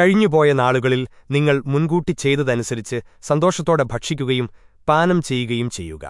കഴിഞ്ഞുപോയ നാളുകളിൽ നിങ്ങൾ മുൻകൂട്ടി ചെയ്തതനുസരിച്ച് സന്തോഷത്തോടെ ഭക്ഷിക്കുകയും പാനം ചെയ്യുകയും ചെയ്യുക.